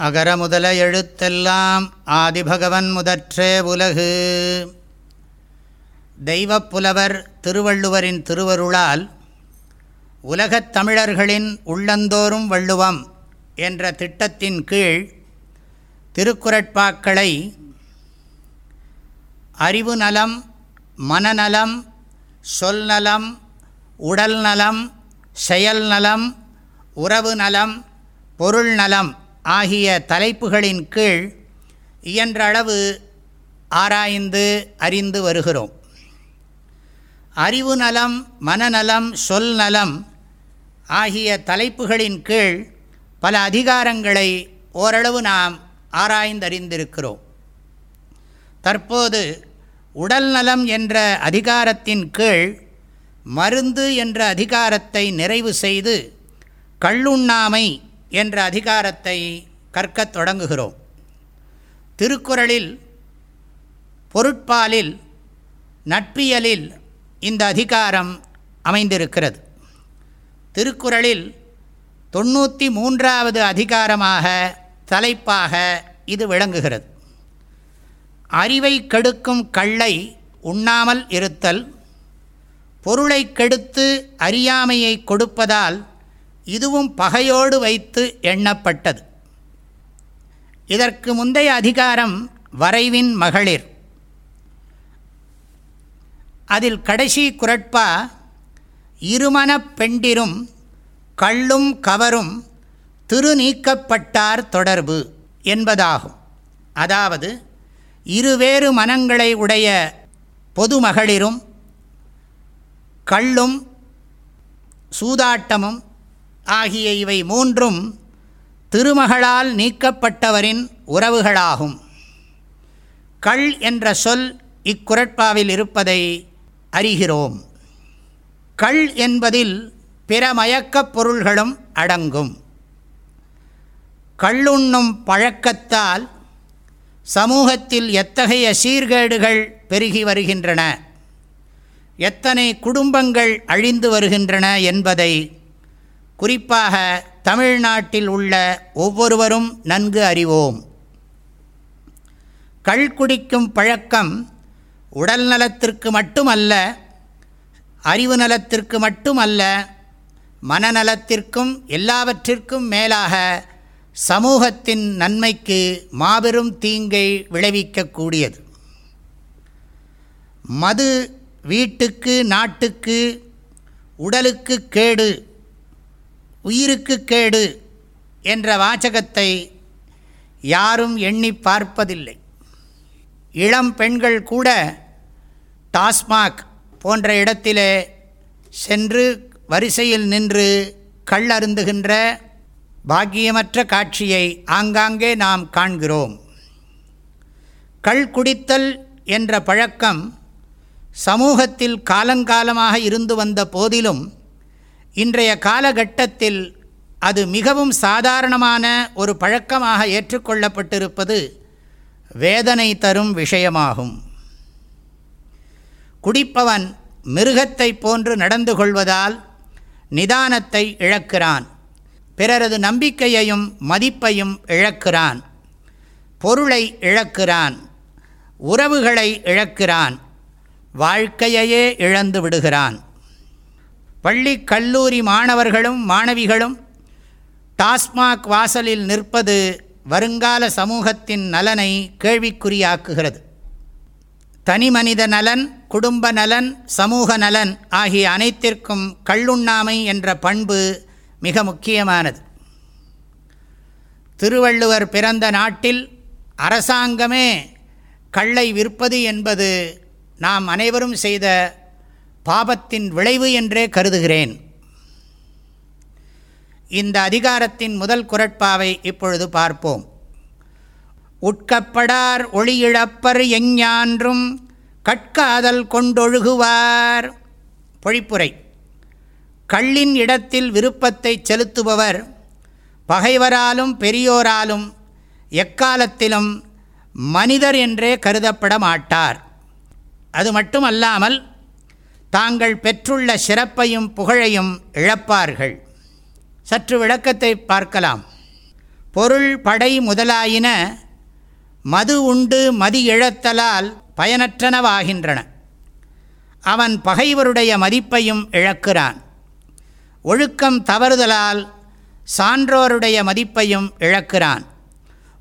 அகர முதல எழுத்தெல்லாம் ஆதிபகவன் முதற்றே உலகு. தெய்வப்புலவர் திருவள்ளுவரின் திருவருளால் உலகத் தமிழர்களின் உள்ளந்தோறும் வள்ளுவம் என்ற திட்டத்தின் கீழ் திருக்குறட்பாக்களை அறிவு நலம் மனநலம் சொல்நலம் உடல் நலம் செயல் நலம் உறவு நலம் பொருள் நலம் ஆகிய தலைப்புகளின் கீழ் இயன்றளவு ஆராய்ந்து அறிந்து வருகிறோம். அறிவு நலம் மனநலம் சொல் நலம் ஆகிய தலைப்புகளின் கீழ் பல அதிகாரங்களை ஓரளவு நாம் ஆராய்ந்தறிந்திருக்கிறோம். தற்போது உடல் நலம் என்ற அதிகாரத்தின் கீழ் மருந்து என்ற அதிகாரத்தை நிறைவு செய்து கள்ளுண்ணாமை என்ற அதிகாரத்தை கற்கத் தொடங்குகிறோம். திருக்குறளில் பொருட்பாலில் நட்பியலில் இந்த அதிகாரம் அமைந்திருக்கிறது. திருக்குறளில் தொண்ணூற்றி மூன்றாவது அதிகாரமாக தலைப்பாக இது விளங்குகிறது. அறிவை கெடுக்கும் கள்ளை உண்ணாமல் இருத்தல் பொருளை கெடுத்து அறியாமையை கொடுப்பதால் இதுவும் பகையோடு வைத்து எண்ணப்பட்டது. இதற்கு முந்தைய அதிகாரம் வரைவின் மகளிர். அதில் கடைசி குரட்பா இருமனப் பெண்டிரும் கள்ளும் கவரும் திரு நீக்கப்பட்டார் தொடர்பு என்பதாகும். அதாவது இருவேறு மனங்களை உடைய பொதுமகளிரும் கள்ளும் சூதாட்டமும் ஆகிய இவை மூன்றும் திருமகளால் நீக்கப்பட்டவரின் உறவுகளாகும். கள் என்ற சொல் இக்குரட்பாவில் இருப்பதை அறிகிறோம். கள் என்பதில் பிற மயக்கப் பொருள்களும் அடங்கும். கள்ளுண்ணும் பழக்கத்தால் சமூகத்தில் எத்தகைய சீர்கேடுகள் பெருகி வருகின்றன? எத்தனை குடும்பங்கள் அழிந்து வருகின்றன என்பதை குறிப்பாக தமிழ்நாட்டில் உள்ள ஒவ்வொருவரும் நன்கு அறிவோம். கள் குடிக்கும் பழக்கம் உடல் நலத்திற்கு மட்டுமல்ல அறிவு நலத்திற்கு மட்டுமல்ல மனநலத்திற்கும் எல்லாவற்றிற்கும் மேலாக சமூகத்தின் நன்மைக்கு மாபெரும் தீங்கை விளைவிக்கக்கூடியது. மது வீட்டுக்கு நாட்டுக்கு உடலுக்கு கேடு உயிருக்கு கேடு என்ற வாசகத்தை யாரும் எண்ணி பார்ப்பதில்லை. இளம் பெண்கள் கூட டாஸ்மாக் போன்ற இடத்திலே சென்று வரிசையில் நின்று கள்ளருந்துகின்ற பாக்கியமற்ற காட்சியை ஆங்காங்கே நாம் காண்கிறோம். கள் குடித்தல் என்ற பழக்கம் சமூகத்தில் காலங்காலமாக இருந்து வந்த போதிலும் இன்றைய காலகட்டத்தில் அது மிகவும் சாதாரணமான ஒரு பழக்கமாக ஏற்றுக்கொள்ளப்பட்டிருப்பது வேதனை தரும் விஷயமாகும். குடிப்பவன் மிருகத்தை போன்று நடந்து கொள்வதால் நிதானத்தை இழக்கிறான். பிறரது நம்பிக்கையையும் மதிப்பையும் இழக்கிறான். பொருளை இழக்கிறான். உறவுகளை இழக்கிறான். வாழ்க்கையையே இழந்து விடுகிறான். பள்ளி கல்லூரி மாணவர்களும் மாணவிகளும் டாஸ்மாக் வாசலில் நிற்பது வருங்கால சமூகத்தின் நலனை கேள்விக்குறியாக்குகிறது. தனி மனித நலன் குடும்ப நலன் சமூக நலன் ஆகிய அனைத்திற்கும் கள்ளுண்ணாமை என்ற பண்பு மிக முக்கியமானது. திருவள்ளுவர் பிறந்த நாட்டில் அரசாங்கமே கள்ளை விற்பது என்பது நாம் அனைவரும் செய்த பாபத்தின் விளைவு என்றே கருதுகிறேன். இந்த அதிகாரத்தின் முதல் குரட்பாவை இப்பொழுது பார்ப்போம். உட்கப்படார் ஒளியிழப்பர் எஞ்ஞான்றும் கட்காதல் கொண்டொழுகுவார். பொழிப்புரை. கள்ளின் இடத்தில் விருப்பத்தை செலுத்துபவர் பகைவராலும் பெரியோராலும் எக்காலத்திலும் மனிதர் என்றே கருதப்பட மாட்டார் அது மட்டுமல்லாமல் தாங்கள் பெற்றுள்ள சிறப்பையும் புகழையும் இழப்பார்கள். சற்று விளக்கத்தை பார்க்கலாம். பொருள் படை முதலாயின மது உண்டு மதி இழத்தலால் பயனற்றனவாகின்றன. அவன் பகைவருடைய மதிப்பையும் இழக்கிறான். ஒழுக்கம் தவறுதலால் சான்றோருடைய மதிப்பையும் இழக்கிறான்.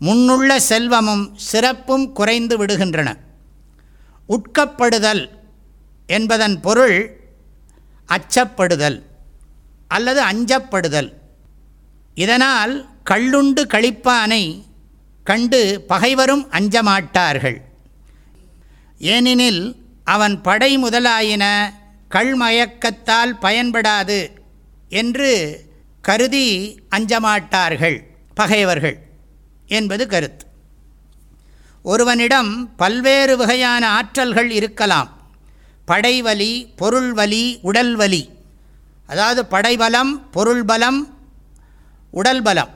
முன்னுள்ள செல்வமும் சிறப்பும் குறைந்து விடுகின்றன. உட்கப்படுதல் என்பதன் பொருள் அச்சப்படுதல் அல்லது அஞ்சப்படுதல். இதனால் கள்ளுண்டு கழிப்பானை கண்டு பகைவரும் அஞ்சமாட்டார்கள். ஏனெனில் அவன் படை முதலாயின கள்மயக்கத்தால் பயன்படாது என்று கருதி அஞ்சமாட்டார்கள் பகைவர்கள் என்பது கருத்து. ஒருவனிடம் பல்வேறு வகையான ஆற்றல்கள் இருக்கலாம். படைவலி பொருள் வலி உடல் வலி அதாவது படைபலம் பொருள் பலம் உடல் பலம்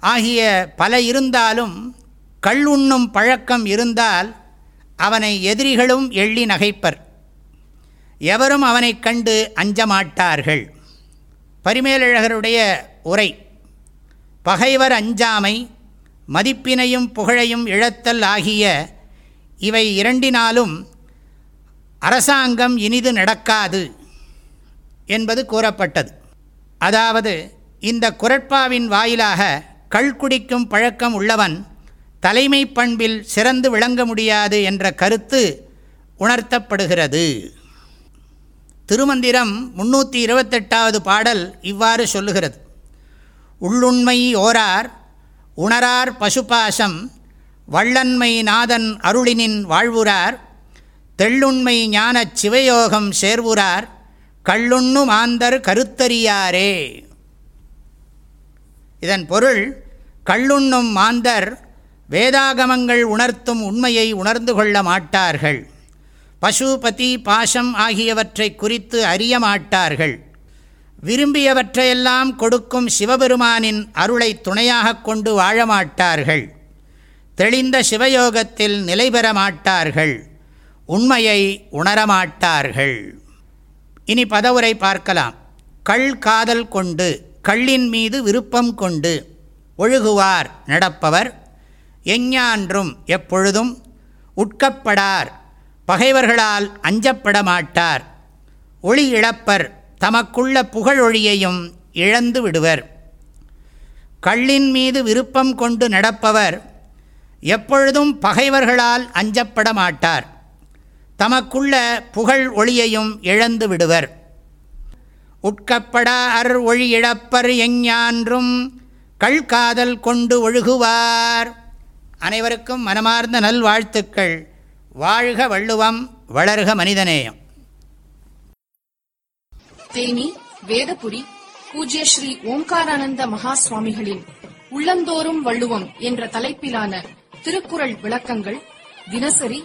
ஆகிய பல இருந்தாலும் கள் உண்ணும் பழக்கம் இருந்தால் அவனை எதிரிகளும் எள்ளி நகைப்பர். எவரும் அவனைக் கண்டு அஞ்சமாட்டார்கள். பரிமேலழகருடைய உரை பகைவர் அஞ்சாமை மதிப்பினையும் புகழையும் இழத்தல் ஆகிய இவை இரண்டினாலும் அரசாங்கம் இனிது நடக்காது என்பது கூறப்பட்டது. அதாவது இந்த குரட்பாவின் வாயிலாக கள் குடிக்கும் பழக்கம் உள்ளவன் தலைமை பண்பில் சிறந்து விளங்க முடியாது என்ற கருத்து உணர்த்தப்படுகிறது. திருமந்திரம் முன்னூற்றி இருபத்தெட்டாவது பாடல் இவ்வாறு சொல்லுகிறது. உள்ளுண்மை ஓரார் உணரார் பசுபாசம் வள்ளன்மை நாதன் அருளினின் வாழ்வுரார் தெள்ளுண்மை ஞானச் சிவயோகம் சேர்வுரார் கள்ளுண்ணு மாந்தர் கருத்தறியாரே. இதன் பொருள் கள்ளுண்ணும் மாந்தர் வேதாகமங்கள் உணர்த்தும் உண்மையை உணர்ந்து கொள்ள மாட்டார்கள். பசுபதி பாசம் ஆகியவற்றை குறித்து அறிய மாட்டார்கள். விரும்பியவற்றையெல்லாம் கொடுக்கும் சிவபெருமானின் அருளை துணையாக கொண்டு வாழமாட்டார்கள் தெளிந்த சிவயோகத்தில் நிலை பெற மாட்டார்கள். உண்மையை உணரமாட்டார்கள். இனி பதவுரை பார்க்கலாம். கள் காதல் கொண்டு கள்ளின் மீது விருப்பம் கொண்டு ஒழுகுவார் நடப்பவர். எஞ்ஞான்றும் எப்பொழுதும் உட்கப்படார். பகைவர்களால் அஞ்சப்பட மாட்டார் ஒளி இழப்பர் தமக்குள்ள புகழொழியையும் இழந்து விடுவர். கள்ளின் மீது விருப்பம் கொண்டு நடப்பவர் எப்பொழுதும் பகைவர்களால் அஞ்சப்பட மாட்டார் தமக்குள்ள புகழ் ஒளியையும் இழந்து விடுவர். உட்கப்படா அர் ஒளி இழப்பர் எஞ்ஞான்றும் கள்காதல் கொண்டு ஒழுகுவார். அனைவருக்கும் மனமார்ந்த நல்வாழ்த்துக்கள். வாழ்க வள்ளுவம் வளர்க மனிதநேயம். தேனி வேதபுரி பூஜ்ய ஸ்ரீ ஓம்காரானந்த மகா சுவாமிகளின் உள்ளந்தோறும் வள்ளுவம் என்ற தலைப்பிலான திருக்குறள் விளக்கங்கள் தினசரி